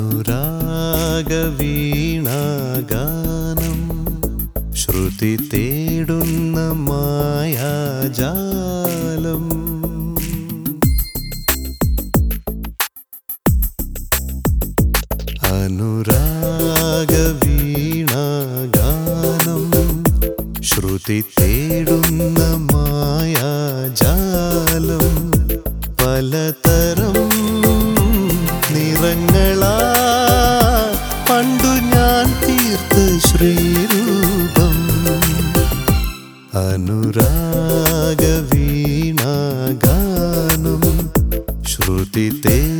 അനുരാഗവീണാഗാനം. ശ്രുതി തേടുന്ന മായാജാലം. അനുരാഗവീണാഗാനം. ശ്രുതി തേടുന്ന മായാജാലം. പലതരം നിറങ്ങളാ പണ്ടു ഞാൻ തീർത്ത് ശ്രീരൂപം. അനുരാഗ വീണാഗാനം ശ്രുതി തേടുന്ന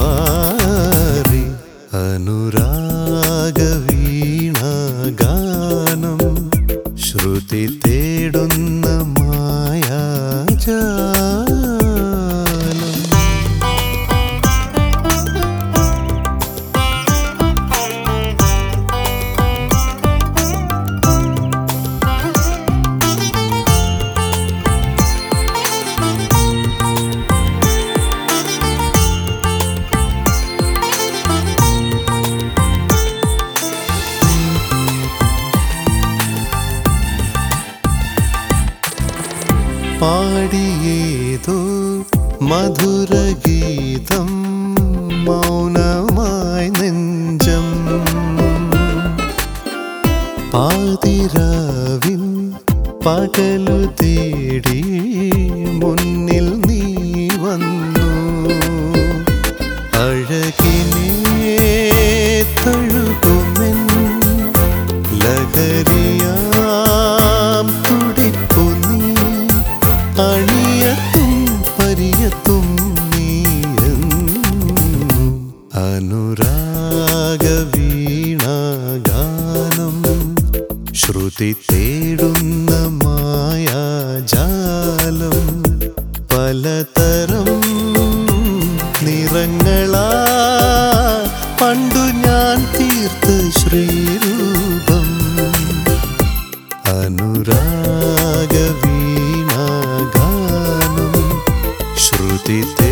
പാറി അനുരാഗവീണാഗാനം ശ്രുതി തേടുന്ന പാടിയേതോ മധുരഗീതം മൗനമായി നെഞ്ചം. പാതിരാവിൻ പകലു തേടി മുന്നിൽ അണിയത്തും പരിയത്തും അനുരാഗവീണാഗാനം ശ്രുതി തേടുന്ന മായാജാലം. പലതരം നിറങ്ങളാ പണ്ടു ഞാൻ തീർത്ത് ശ്രീരൂപം. അനുരാഗവീണാഗാനം ശ്രുതി തേടുന്ന